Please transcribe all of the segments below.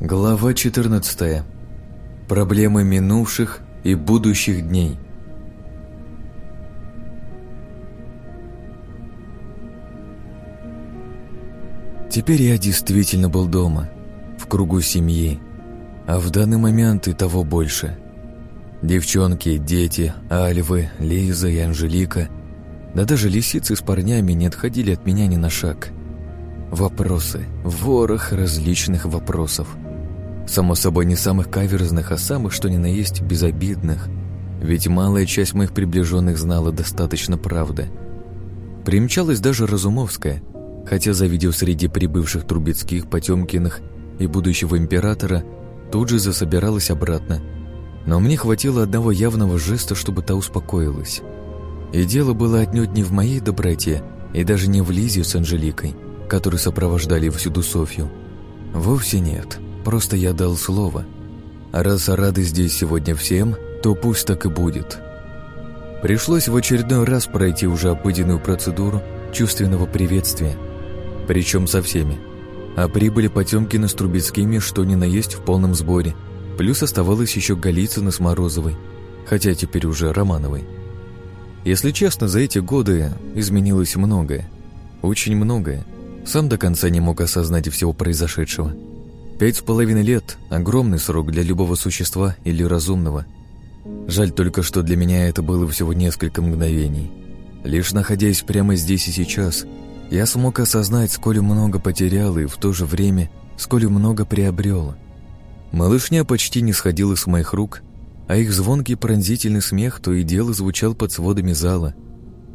Глава 14. Проблемы минувших и будущих дней. Теперь я действительно был дома, в кругу семьи, а в данный момент и того больше. Девчонки, дети, Альвы, Лиза и Анжелика, да даже лисицы с парнями не отходили от меня ни на шаг. Вопросы, ворох различных вопросов – Само собой, не самых каверзных, а самых, что ни на есть, безобидных. Ведь малая часть моих приближенных знала достаточно правды. Примчалась даже Разумовская, хотя, завидев среди прибывших Трубецких, Потемкиных и будущего императора, тут же засобиралась обратно. Но мне хватило одного явного жеста, чтобы та успокоилась. И дело было отнюдь не в моей доброте, и даже не в Лизе с Анжеликой, которые сопровождали всюду Софью. Вовсе нет. Просто я дал слово. А раз рады здесь сегодня всем, то пусть так и будет. Пришлось в очередной раз пройти уже обыденную процедуру чувственного приветствия. Причем со всеми. А прибыли Потемкина с Трубецкими, что ни на есть в полном сборе. Плюс оставалось еще Голицына с Морозовой, хотя теперь уже Романовой. Если честно, за эти годы изменилось многое. Очень многое. Сам до конца не мог осознать всего произошедшего. Пять с половиной лет – огромный срок для любого существа или разумного. Жаль только, что для меня это было всего несколько мгновений. Лишь находясь прямо здесь и сейчас, я смог осознать, сколь много потерял и в то же время, сколь много приобрел. Малышня почти не сходила с моих рук, а их звонкий пронзительный смех то и дело звучал под сводами зала.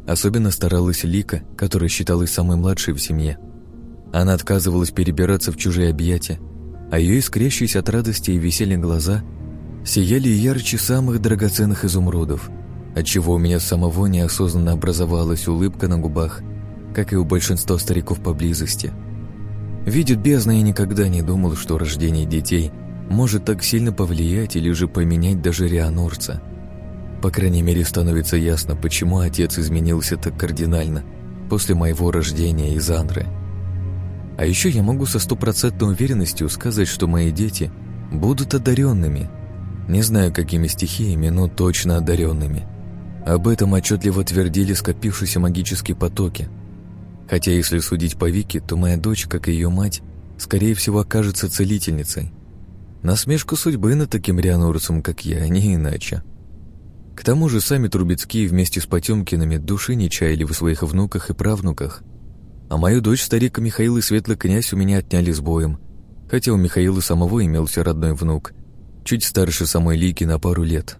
Особенно старалась Лика, которая считалась самой младшей в семье. Она отказывалась перебираться в чужие объятия, а ее искрящиеся от радости и веселья глаза сияли ярче самых драгоценных изумрудов, отчего у меня самого неосознанно образовалась улыбка на губах, как и у большинства стариков поблизости. Видит бездна, я никогда не думал, что рождение детей может так сильно повлиять или же поменять даже Рианорца. По крайней мере, становится ясно, почему отец изменился так кардинально после моего рождения из Андры. А еще я могу со стопроцентной уверенностью сказать, что мои дети будут одаренными. Не знаю, какими стихиями, но точно одаренными. Об этом отчетливо твердили скопившиеся магические потоки. Хотя, если судить по Вике, то моя дочь, как и ее мать, скорее всего, окажется целительницей. Насмешку судьбы над таким рианурцем, как я, не иначе. К тому же сами Трубецкие вместе с Потемкинами души не чаяли в своих внуках и правнуках – а мою дочь старик Михаил и светлый князь у меня отняли с боем, хотя у Михаила самого имелся родной внук, чуть старше самой Лики на пару лет.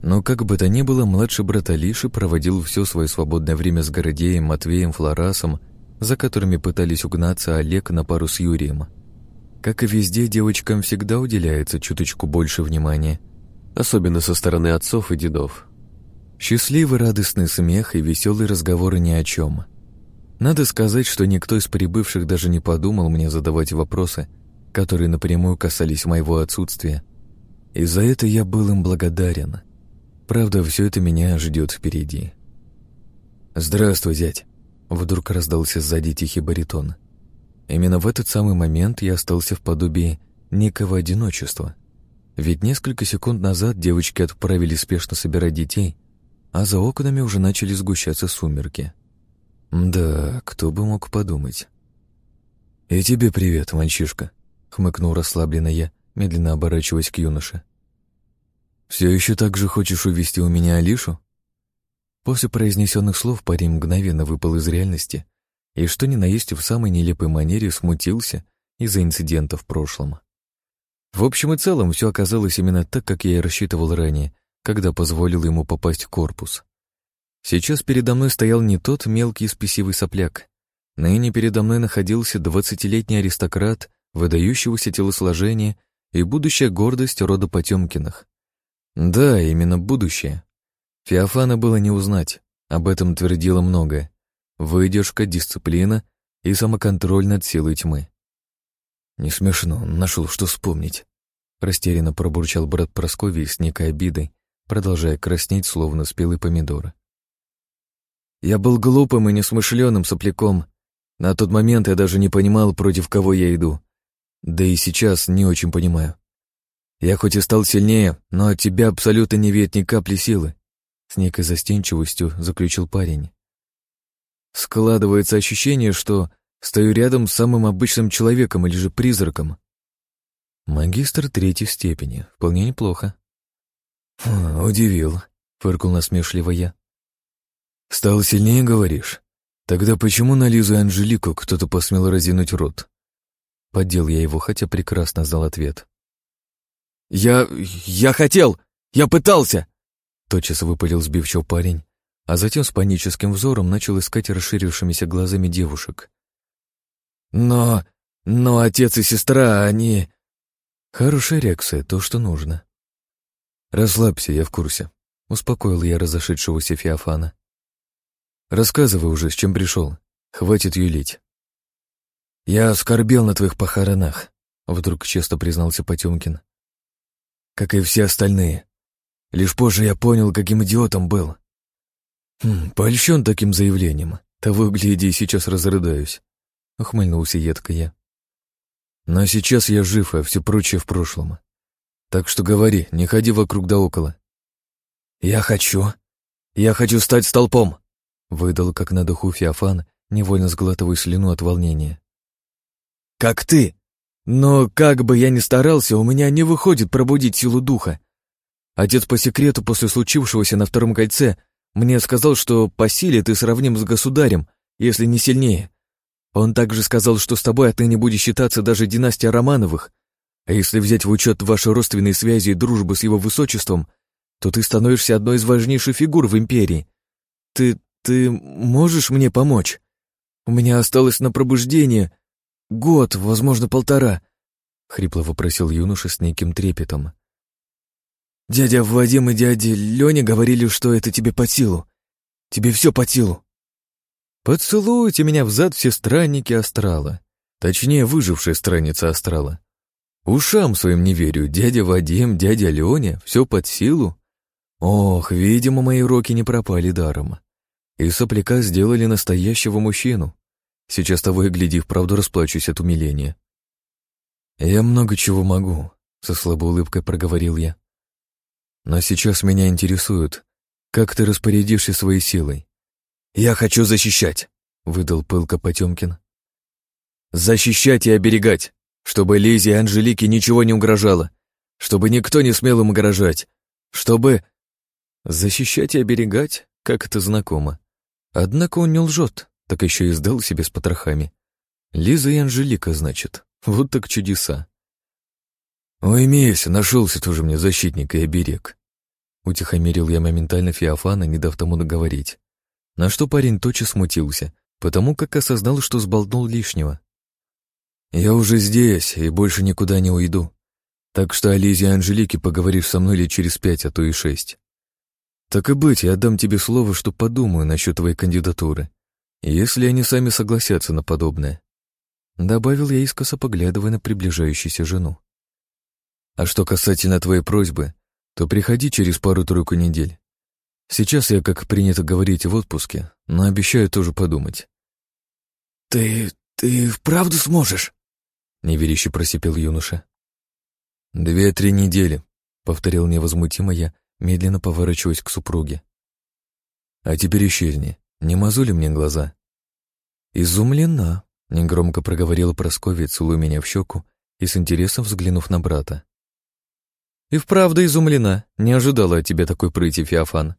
Но как бы то ни было, младший брат Алиши проводил все свое свободное время с Городеем, Матвеем, Флорасом, за которыми пытались угнаться Олег на пару с Юрием. Как и везде, девочкам всегда уделяется чуточку больше внимания, особенно со стороны отцов и дедов. Счастливый радостный смех и веселые разговоры ни о чем – надо сказать, что никто из прибывших даже не подумал мне задавать вопросы, которые напрямую касались моего отсутствия. И за это я был им благодарен. Правда, все это меня ждет впереди. «Здравствуй, зять!» Вдруг раздался сзади тихий баритон. Именно в этот самый момент я остался в подобии некого одиночества. Ведь несколько секунд назад девочки отправили спешно собирать детей, а за окнами уже начали сгущаться сумерки. «Да, кто бы мог подумать». «И тебе привет, мальчишка», — хмыкнул расслабленно я, медленно оборачиваясь к юноше. «Все еще так же хочешь увести у меня Алишу?» После произнесенных слов парень мгновенно выпал из реальности и, что ни на есть, в самой нелепой манере смутился из-за инцидента в прошлом. В общем и целом, все оказалось именно так, как я и рассчитывал ранее, когда позволил ему попасть в корпус. Сейчас передо мной стоял не тот мелкий спесивый сопляк. Ныне передо мной находился двадцатилетний аристократ, выдающегося телосложения и будущая гордость рода Потемкиных. Да, именно будущее. Феофана было не узнать, об этом твердило многое. Выдержка, дисциплина и самоконтроль над силой тьмы. «Не смешно, нашел, что вспомнить», — растерянно пробурчал брат Просковий с некой обидой, продолжая краснеть, словно спелый помидор. Я был глупым и несмышленым сопляком. На тот момент я даже не понимал, против кого я иду. Да и сейчас не очень понимаю. Я хоть и стал сильнее, но от тебя абсолютно не веет ни капли силы. С некой застенчивостью заключил парень. Складывается ощущение, что стою рядом с самым обычным человеком или же призраком. Магистр третьей степени. Вполне неплохо. Удивил, фыркнул насмешливо я. Стал сильнее, говоришь? Тогда почему на Лизу и Анжелику кто-то посмел разинуть рот? Поддел я его, хотя прекрасно знал ответ. «Я... я хотел! Я пытался!» Тотчас выпалил сбивчиво парень, а затем с паническим взором начал искать расширившимися глазами девушек. «Но... но отец и сестра, они...» «Хорошая реакция, то, что нужно». «Расслабься, я в курсе», — успокоил я разошедшегося Феофана. «Рассказывай уже, с чем пришел. Хватит юлить». «Я оскорбил на твоих похоронах», — вдруг честно признался Потемкин. «Как и все остальные. Лишь позже я понял, каким идиотом был. Хм, польщен таким заявлением. Того, гляди, сейчас разрыдаюсь. Ухмыльнулся едко я. Но сейчас я жив, а все прочее в прошлом. Так что говори, не ходи вокруг да около. Я хочу. Я хочу стать столпом. Выдал, как на духу Феофан, невольно сглатывая слюну от волнения. Как ты? Но как бы я ни старался, у меня не выходит пробудить силу духа. Отец по секрету после случившегося на втором кольце мне сказал, что по силе ты сравним с государем, если не сильнее. Он также сказал, что с тобой отныне будет считаться даже династия Романовых, а если взять в учет ваши родственные связи и дружбу с его высочеством, то ты становишься одной из важнейших фигур в империи. Ты... ты можешь мне помочь? У меня осталось на пробуждение год, возможно, полтора, — хрипло вопросил юноша с неким трепетом. Дядя Вадим и дядя Леня говорили, что это тебе по силу. Тебе все по силу. Поцелуйте меня взад все странники Астрала. Точнее, выжившая страница Астрала. Ушам своим не верю. Дядя Вадим, дядя Леня, все под силу. Ох, видимо, мои уроки не пропали даром. И сопляка сделали настоящего мужчину. Сейчас того и гляди, вправду расплачусь от умиления. «Я много чего могу», — со слабой улыбкой проговорил я. Но сейчас меня интересует, как ты распорядишься своей силой. Я хочу защищать, выдал пылко Потемкин. Защищать и оберегать, чтобы Лизе и Анжелике ничего не угрожало, чтобы никто не смел им угрожать, чтобы... Защищать и оберегать, как это знакомо. Однако он не лжет, так еще и сдал себе с потрохами. Лиза и Анжелика, значит. Вот так чудеса. «Уймись, нашелся тоже мне защитник и оберег». Утихомирил я моментально Феофана, не дав тому договорить. На что парень тотчас смутился, потому как осознал, что сболтнул лишнего. «Я уже здесь и больше никуда не уйду. Так что о Лизе и Анжелике поговоришь со мной лет через пять, а то и шесть. Так и быть, я дам тебе слово, что подумаю насчет твоей кандидатуры, если они сами согласятся на подобное». Добавил я искоса, поглядывая на приближающуюся жену. А что касательно твоей просьбы, то приходи через пару-тройку недель. Сейчас я, как принято говорить, в отпуске, но обещаю тоже подумать. «Ты... ты вправду сможешь?» — неверяще просипел юноша. «Две-три недели», — повторил невозмутимо я, медленно поворачиваясь к супруге. «А теперь исчезни, не мозоли мне глаза». «Изумлена», — негромко проговорила Прасковья, целуя меня в щеку и с интересом взглянув на брата. И вправду изумлена, не ожидала от тебя такой прыти, Феофан.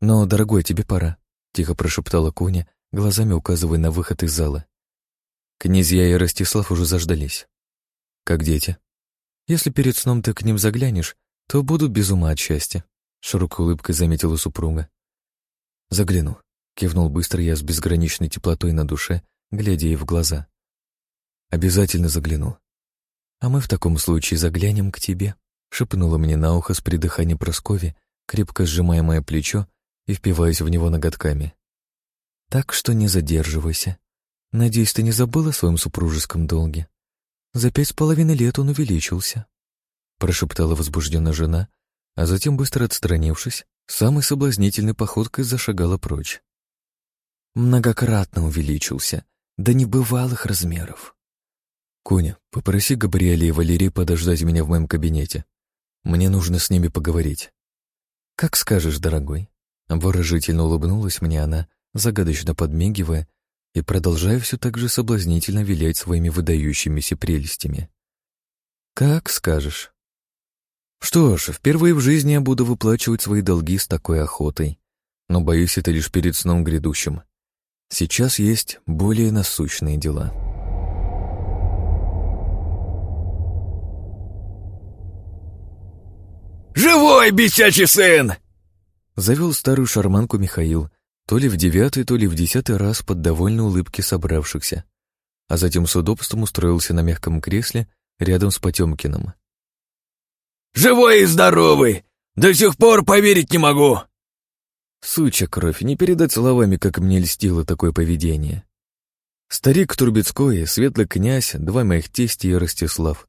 Но, дорогой, тебе пора, тихо прошептала Куня, глазами указывая на выход из зала. Князья и Ростислав уже заждались. Как дети. Если перед сном ты к ним заглянешь, то будут без ума от счастья, широкой улыбкой заметила супруга. Загляну, кивнул быстро я с безграничной теплотой на душе, глядя ей в глаза. Обязательно загляну. А мы в таком случае заглянем к тебе шепнула мне на ухо с придыханием Праскови, крепко сжимая мое плечо и впиваясь в него ноготками. «Так что не задерживайся. Надеюсь, ты не забыла о своем супружеском долге. За пять с половиной лет он увеличился», — прошептала возбужденная жена, а затем, быстро отстранившись, самой соблазнительной походкой зашагала прочь. «Многократно увеличился, до небывалых размеров. «Коня, попроси Габриэля и Валерии подождать меня в моем кабинете. Мне нужно с ними поговорить». «Как скажешь, дорогой». Обворожительно улыбнулась мне она, загадочно подмигивая и продолжая все так же соблазнительно вилять своими выдающимися прелестями. «Как скажешь». Что ж, впервые в жизни я буду выплачивать свои долги с такой охотой, но боюсь это лишь перед сном грядущим. Сейчас есть более насущные дела. «Живой, бесячий сын!» Завел старую шарманку Михаил, то ли в девятый, то ли в десятый раз под довольной улыбки собравшихся, а затем с удобством устроился на мягком кресле рядом с Потемкиным. «Живой и здоровый! До сих пор поверить не могу!» Суча кровь, не передать словами, как мне льстило такое поведение. Старик Турбецкой, светлый князь, два моих тести и Ростислав.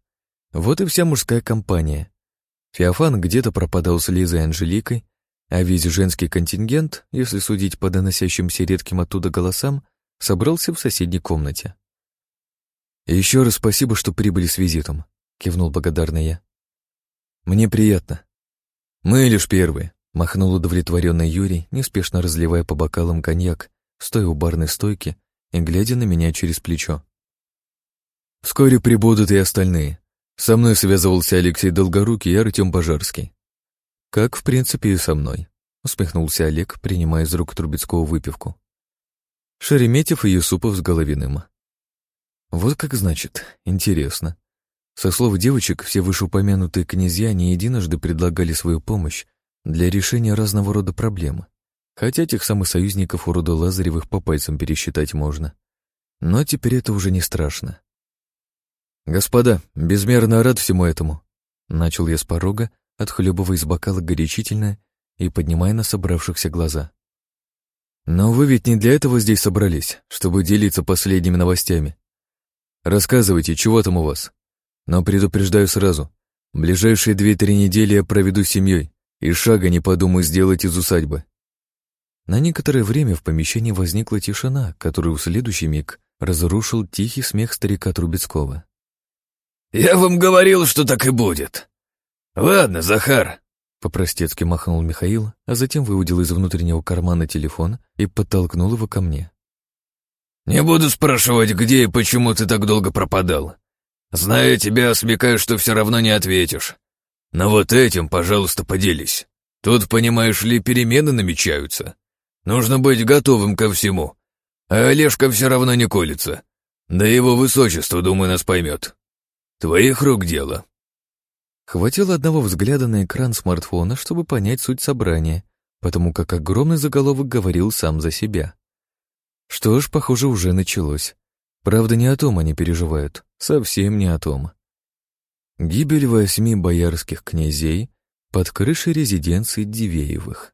Вот и вся мужская компания. Феофан где-то пропадал с Лизой и Анжеликой, а весь женский контингент, если судить по доносящимся редким оттуда голосам, собрался в соседней комнате. «Еще раз спасибо, что прибыли с визитом», — кивнул благодарный я. «Мне приятно». «Мы лишь первые», — махнул удовлетворенный Юрий, неспешно разливая по бокалам коньяк, стоя у барной стойки и глядя на меня через плечо. «Вскоре прибудут и остальные. Со мной связывался Алексей Долгорукий и Артем Пожарский. «Как, в принципе, и со мной», — усмехнулся Олег, принимая из рук Трубецкого выпивку. Шереметьев и Юсупов с Головиным. Вот как значит, интересно. Со слов девочек, все вышеупомянутые князья не единожды предлагали свою помощь для решения разного рода проблем, хотя тех самых союзников у рода Лазаревых по пальцам пересчитать можно. Но теперь это уже не страшно. «Господа, безмерно рад всему этому», — начал я с порога, отхлебывая из бокала горячительное и поднимая на собравшихся глаза. «Но вы ведь не для этого здесь собрались, чтобы делиться последними новостями. Рассказывайте, чего там у вас. Но предупреждаю сразу, ближайшие две-три недели я проведу с семьей и шага не подумаю сделать из усадьбы». На некоторое время в помещении возникла тишина, которую в следующий миг разрушил тихий смех старика Трубецкого. «Я вам говорил, что так и будет. «Ладно, Захар», — по-простецки махнул Михаил, а затем выудил из внутреннего кармана телефон и подтолкнул его ко мне. «Не буду спрашивать, где и почему ты так долго пропадал. Зная тебя, смекаю, что все равно не ответишь. Но вот этим, пожалуйста, поделись. Тут, понимаешь ли, перемены намечаются. Нужно быть готовым ко всему. А Олежка все равно не колется. Да его высочество, думаю, нас поймет. Твоих рук дело, Хватило одного взгляда на экран смартфона, чтобы понять суть собрания, потому как огромный заголовок говорил сам за себя. Что ж, похоже, уже началось. Правда, не о том они переживают, совсем не о том. Гибель восьми боярских князей под крышей резиденции Дивеевых.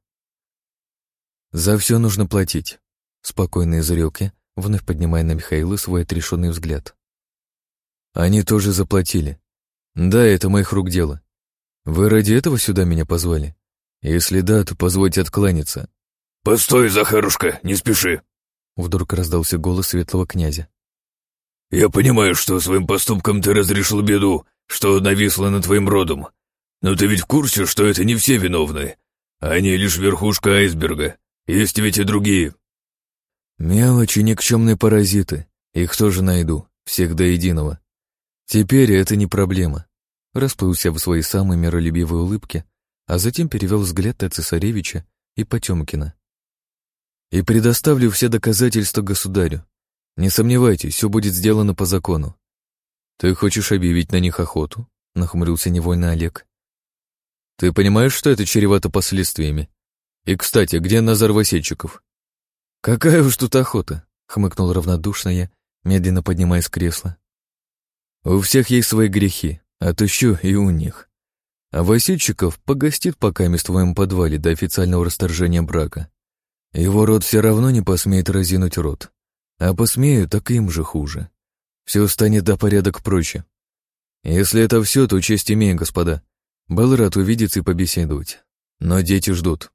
«За все нужно платить», — спокойно изрек я, вновь поднимая на Михаила свой отрешенный взгляд. «Они тоже заплатили. «Да, это моих рук дело. Вы ради этого сюда меня позвали? Если да, то позвольте откланяться». «Постой, Захарушка, не спеши!» Вдруг раздался голос светлого князя. «Я понимаю, что своим поступком ты разрешил беду, что нависла над твоим родом. Но ты ведь в курсе, что это не все виновны. Они лишь верхушка айсберга. Есть ведь и другие». «Мелочи, никчемные паразиты. Их тоже найду, всех до единого. Теперь это не проблема. Расплылся в своей самой миролюбивой улыбке, а затем перевел взгляд на цесаревича и Потемкина. И предоставлю все доказательства государю. Не сомневайтесь, все будет сделано по закону. Ты хочешь объявить на них охоту? Нахмурился невольно Олег. Ты понимаешь, что это чревато последствиями? И, кстати, где Назар Васильчиков? Какая уж тут охота, хмыкнул равнодушно я, медленно поднимаясь с кресла. У всех есть свои грехи, отыщу и у них. А Васильчиков погостит пока в твоем подвале до официального расторжения брака. Его род все равно не посмеет разинуть рот. А посмею, так им же хуже. Все станет до порядок проще. Если это все, то честь имею, господа. Был рад увидеться и побеседовать. Но дети ждут.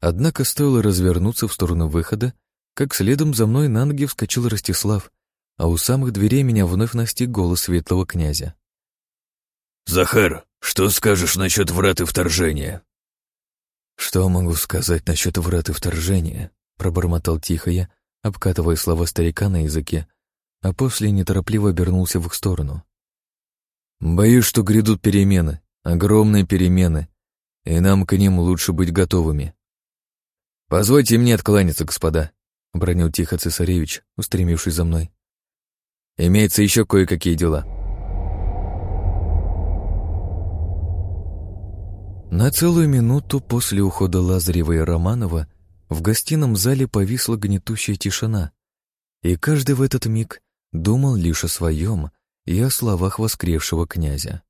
Однако стоило развернуться в сторону выхода, как следом за мной на ноги вскочил Ростислав а у самых дверей меня вновь настиг голос светлого князя. «Захар, что скажешь насчет врат и вторжения?» «Что могу сказать насчет врат и вторжения?» — пробормотал тихо я, обкатывая слова старика на языке, а после неторопливо обернулся в их сторону. «Боюсь, что грядут перемены, огромные перемены, и нам к ним лучше быть готовыми». «Позвольте мне откланяться, господа», — бронил тихо цесаревич, устремившись за мной. «Имеется еще кое-какие дела». На целую минуту после ухода Лазарева и Романова в гостином зале повисла гнетущая тишина, и каждый в этот миг думал лишь о своем и о словах воскревшего князя.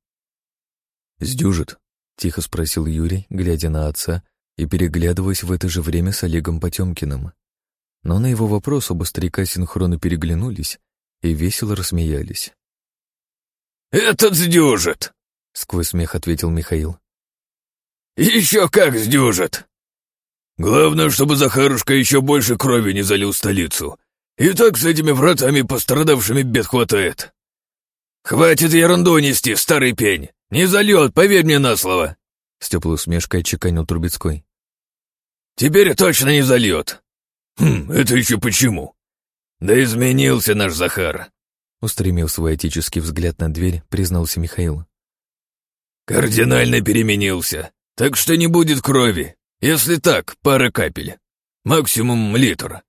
«Сдюжит?» — тихо спросил Юрий, глядя на отца и переглядываясь в это же время с Олегом Потемкиным. Но на его вопрос оба старика синхронно переглянулись и весело рассмеялись. «Этот сдюжит!» — сквозь смех ответил Михаил. «Еще как сдюжит! Главное, чтобы Захарушка еще больше крови не залил столицу. И так с этими вратами пострадавшими бед хватает. Хватит ерунду нести, старый пень! Не зальет, поверь мне на слово!» С теплой усмешкой отчеканил Трубецкой. «Теперь точно не зальет!» «Хм, это еще почему?» «Да изменился наш Захар!» Устремив свой отеческий взгляд на дверь, признался Михаил. «Кардинально переменился. Так что не будет крови. Если так, пара капель. Максимум литр.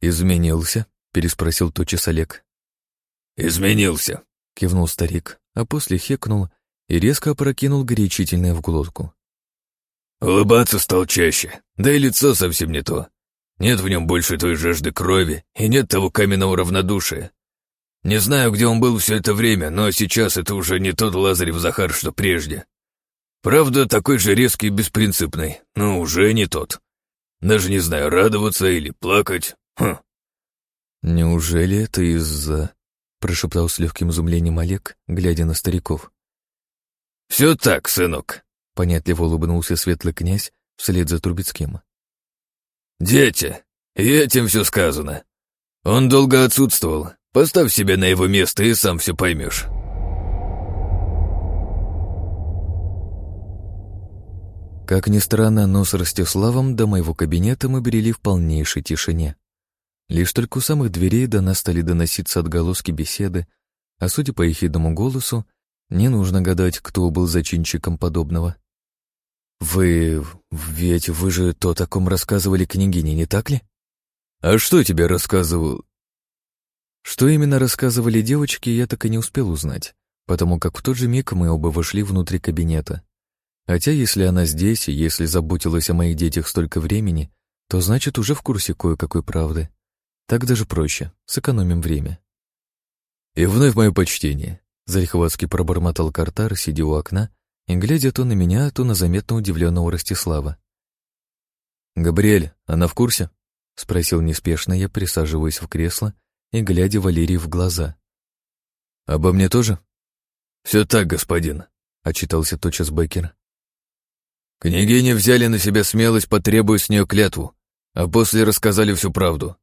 «Изменился?» — переспросил тотчас Олег. «Изменился», — кивнул старик, а после хекнул и резко опрокинул горячительное в глотку. «Улыбаться стал чаще, да и лицо совсем не то. Нет в нем больше той жажды крови и нет того каменного равнодушия. Не знаю, где он был все это время, но сейчас это уже не тот Лазарев Захар, что прежде. Правда, такой же резкий и беспринципный, но уже не тот. Даже не знаю, радоваться или плакать. Хм. «Неужели это из-за...» — прошептал с легким изумлением Олег, глядя на стариков. «Все так, сынок», — понятливо улыбнулся светлый князь вслед за Трубецким. «Дети, и этим все сказано. Он долго отсутствовал. Поставь себя на его место и сам все поймешь». Как ни странно, но с Ростиславом до моего кабинета мы брели в полнейшей тишине. Лишь только у самых дверей до нас стали доноситься отголоски беседы, а судя по ехидному голосу, не нужно гадать, кто был зачинщиком подобного. «Вы... ведь вы же то о ком рассказывали княгине, не так ли?» «А что тебе рассказывал?» Что именно рассказывали девочки, я так и не успел узнать, потому как в тот же миг мы оба вошли внутрь кабинета. Хотя если она здесь и если заботилась о моих детях столько времени, то значит уже в курсе кое-какой правды. Так даже проще, сэкономим время. И вновь мое почтение. Зарихватский пробормотал Картар, сидя у окна и глядя то на меня, то на заметно удивленного Ростислава. «Габриэль, она в курсе?» — спросил неспешно я, присаживаясь в кресло и глядя Валерии в глаза. «Обо мне тоже?» «Все так, господин», — отчитался тотчас Беккер. Княгини взяли на себя смелость, потребуя с нее клятву, а после рассказали всю правду.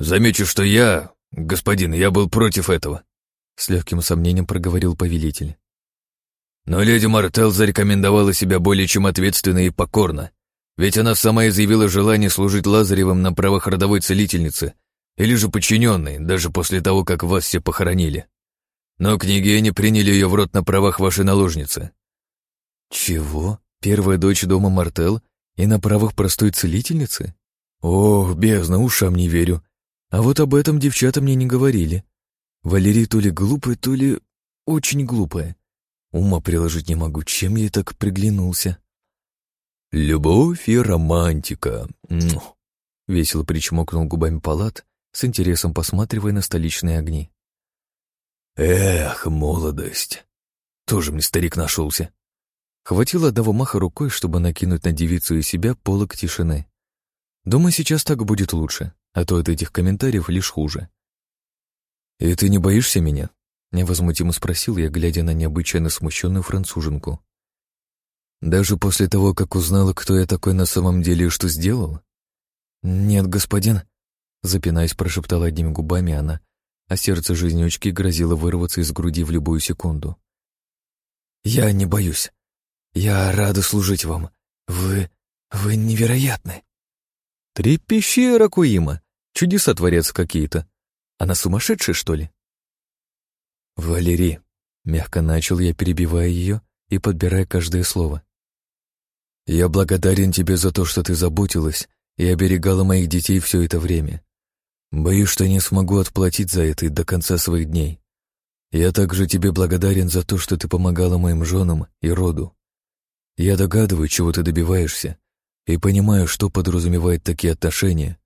Замечу, что я, господин, я был против этого. С легким сомнением проговорил повелитель. Но леди Мартел зарекомендовала себя более чем ответственно и покорно, ведь она сама изъявила желание служить Лазаревым на правах родовой целительницы или же подчиненной, даже после того, как вас все похоронили. Но княгини приняли ее в рот на правах вашей наложницы. Чего? Первая дочь дома Мартел и на правах простой целительницы? Ох, бездна, ушам не верю. А вот об этом девчата мне не говорили. Валерий то ли глупая, то ли очень глупая. Ума приложить не могу, чем я так приглянулся. «Любовь и романтика», — весело причмокнул губами палат, с интересом посматривая на столичные огни. «Эх, молодость! Тоже мне старик нашелся. Хватило одного маха рукой, чтобы накинуть на девицу и себя полок тишины. Думаю, сейчас так будет лучше, а то от этих комментариев лишь хуже. «И ты не боишься меня?» — невозмутимо спросил я, глядя на необычайно смущенную француженку. «Даже после того, как узнала, кто я такой на самом деле и что сделал?» «Нет, господин», — запинаясь, прошептала одними губами она, а сердце жизнючки грозило вырваться из груди в любую секунду. «Я не боюсь. Я рада служить вам. Вы... вы невероятны!» «Трепещи, Ракуима! Чудеса творятся какие-то. Она сумасшедшая, что ли?» «Валерий», — мягко начал я, перебивая ее и подбирая каждое слово. «Я благодарен тебе за то, что ты заботилась и оберегала моих детей все это время. Боюсь, что не смогу отплатить за это до конца своих дней. Я также тебе благодарен за то, что ты помогала моим женам и роду. Я догадываю, чего ты добиваешься, и понимаю, что подразумевает такие отношения,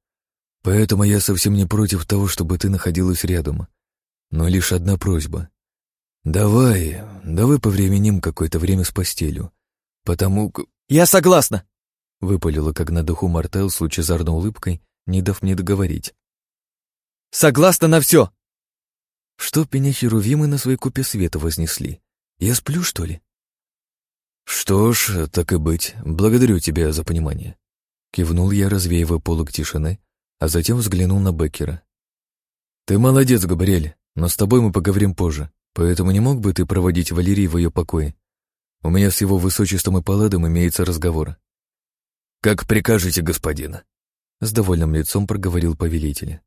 поэтому я совсем не против того, чтобы ты находилась рядом. Но лишь одна просьба. Давай, давай повременим какое-то время с постелью, потому... «Я согласна!» — выпалила как на духу Мартел с лучезарной улыбкой, не дав мне договорить. «Согласна на все!» Что меня херувимы на своей купе света вознесли? Я сплю, что ли? Что ж, так и быть, благодарю тебя за понимание. Кивнул я, развеивая полок тишины, а затем взглянул на Беккера. Ты молодец, Габриэль, но с тобой мы поговорим позже, поэтому не мог бы ты проводить Валерий в ее покое? У меня с его высочеством и паладом имеется разговор. Как прикажете, господин? С довольным лицом проговорил повелитель.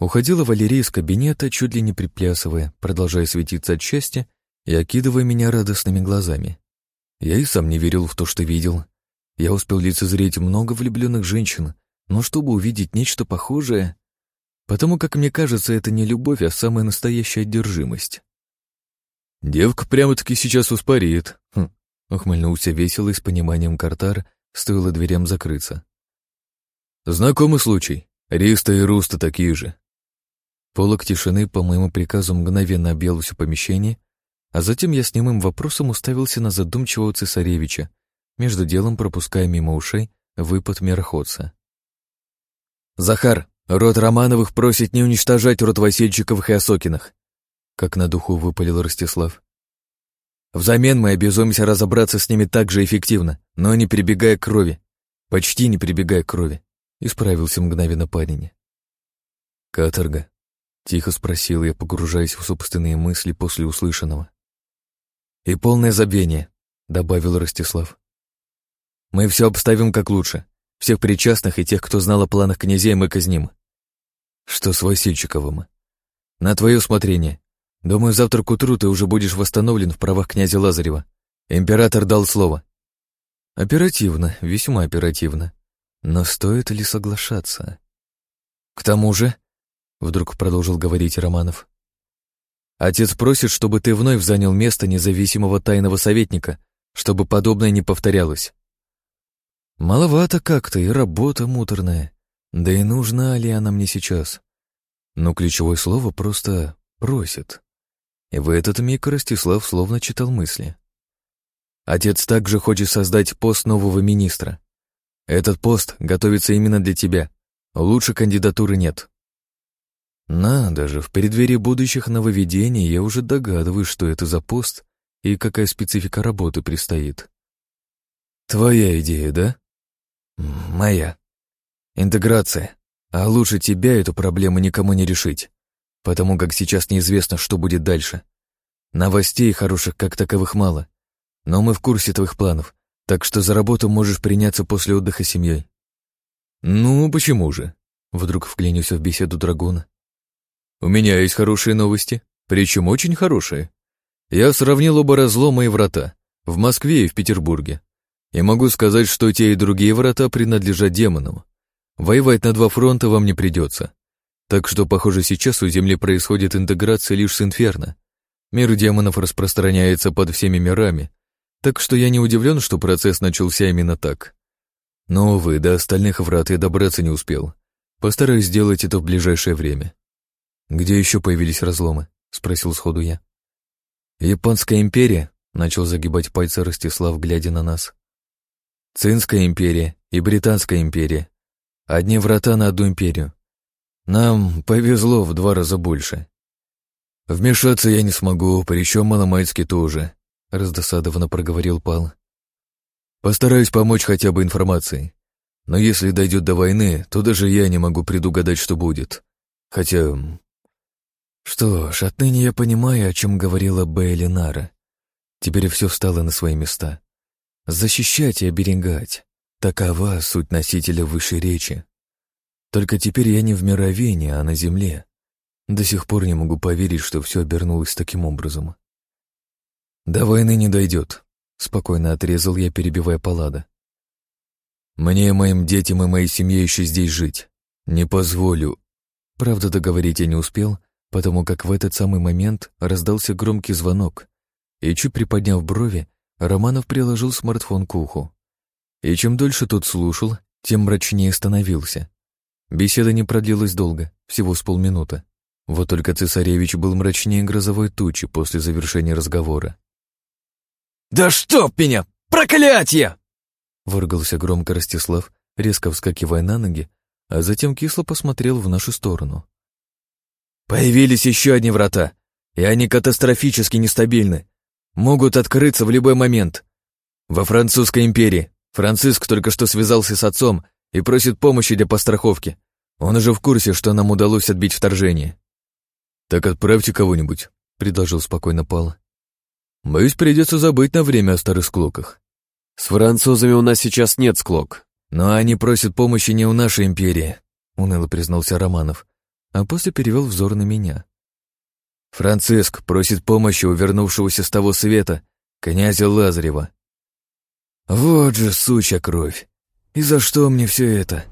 Уходила Валерия из кабинета, чуть ли не приплясывая, продолжая светиться от счастья и окидывая меня радостными глазами. Я и сам не верил в то, что видел. Я успел лицезреть много влюбленных женщин, но чтобы увидеть нечто похожее... Потому как мне кажется, это не любовь, а самая настоящая одержимость. «Девка прямо-таки сейчас успарит», хм, — ухмыльнулся весело и с пониманием Картар, стоило дверям закрыться. «Знакомый случай. Риста и Руста такие же. Полок тишины по моему приказу мгновенно объел все помещение, а затем я с немым вопросом уставился на задумчивого цесаревича, между делом пропуская мимо ушей выпад мироходца. «Захар, род Романовых просит не уничтожать род Васильчиковых и Осокиных», как на духу выпалил Ростислав. «Взамен мы обязуемся разобраться с ними так же эффективно, но не прибегая к крови. Почти не прибегая к крови», — исправился мгновенно парень. «Каторга», Тихо спросил я, погружаясь в собственные мысли после услышанного. «И полное забвение», — добавил Ростислав. «Мы все обставим как лучше. Всех причастных и тех, кто знал о планах князей, мы казним. Что с Васильчиковым? На твое усмотрение. Думаю, завтра к утру ты уже будешь восстановлен в правах князя Лазарева. Император дал слово». Оперативно, весьма оперативно. Но стоит ли соглашаться? К тому же, Вдруг продолжил говорить Романов. Отец просит, чтобы ты вновь занял место независимого тайного советника, чтобы подобное не повторялось. Маловато как-то и работа муторная. Да и нужна ли она мне сейчас? Но ключевое слово просто «просит». И в этот миг Ростислав словно читал мысли. Отец также хочет создать пост нового министра. Этот пост готовится именно для тебя. Лучше кандидатуры нет. Надо же, в преддверии будущих нововведений я уже догадываюсь, что это за пост и какая специфика работы предстоит. Твоя идея, да? Моя. Интеграция. А лучше тебя эту проблему никому не решить, потому как сейчас неизвестно, что будет дальше. Новостей хороших как таковых мало, но мы в курсе твоих планов, так что за работу можешь приняться после отдыха с семьей. Ну, почему же? Вдруг вклинился в беседу драгуна. У меня есть хорошие новости, причем очень хорошие. Я сравнил оба разлома и врата, в Москве и в Петербурге. И могу сказать, что те и другие врата принадлежат демонам. Воевать на два фронта вам не придется. Так что, похоже, сейчас у Земли происходит интеграция лишь с Инферно. Мир демонов распространяется под всеми мирами, так что я не удивлен, что процесс начался именно так. Но, увы, до остальных врат я добраться не успел. Постараюсь сделать это в ближайшее время. «Где еще появились разломы?» — спросил сходу я. «Японская империя», — начал загибать пальцы Ростислав, глядя на нас. «Цинская империя и Британская империя. Одни врата на одну империю. Нам повезло в два раза больше. Вмешаться я не смогу, причем Маломайский тоже», — раздосадованно проговорил Пал. «Постараюсь помочь хотя бы информацией. Но если дойдет до войны, то даже я не могу предугадать, что будет. Хотя Что ж, отныне я понимаю, о чем говорила Бейли Нара. Теперь все встало на свои места. Защищать и оберегать. Такова суть носителя высшей речи. Только теперь я не в мировении, а на земле. До сих пор не могу поверить, что все обернулось таким образом. До войны не дойдет, спокойно отрезал я, перебивая Паллада. Мне, моим детям и моей семье еще здесь жить. Не позволю. Правда, договорить я не успел, потому как в этот самый момент раздался громкий звонок, и, чуть приподняв брови, Романов приложил смартфон к уху. И чем дольше тот слушал, тем мрачнее становился. Беседа не продлилась долго, всего с полминуты. Вот только цесаревич был мрачнее грозовой тучи после завершения разговора. «Да чтоб меня! Проклятье!» Выругался громко Ростислав, резко вскакивая на ноги, а затем кисло посмотрел в нашу сторону. «Появились еще одни врата, и они катастрофически нестабильны. Могут открыться в любой момент. Во Французской империи Франциск только что связался с отцом и просит помощи для постраховки. Он уже в курсе, что нам удалось отбить вторжение». «Так отправьте кого-нибудь», — предложил спокойно Пал. «Боюсь, придется забыть на время о старых склоках. «С французами у нас сейчас нет склок, но они просят помощи не у нашей империи», — уныло признался Романов, а после перевел взор на меня. «Франциск просит помощи у вернувшегося с того света, князя Лазарева». «Вот же сучья кровь! И за что мне все это?»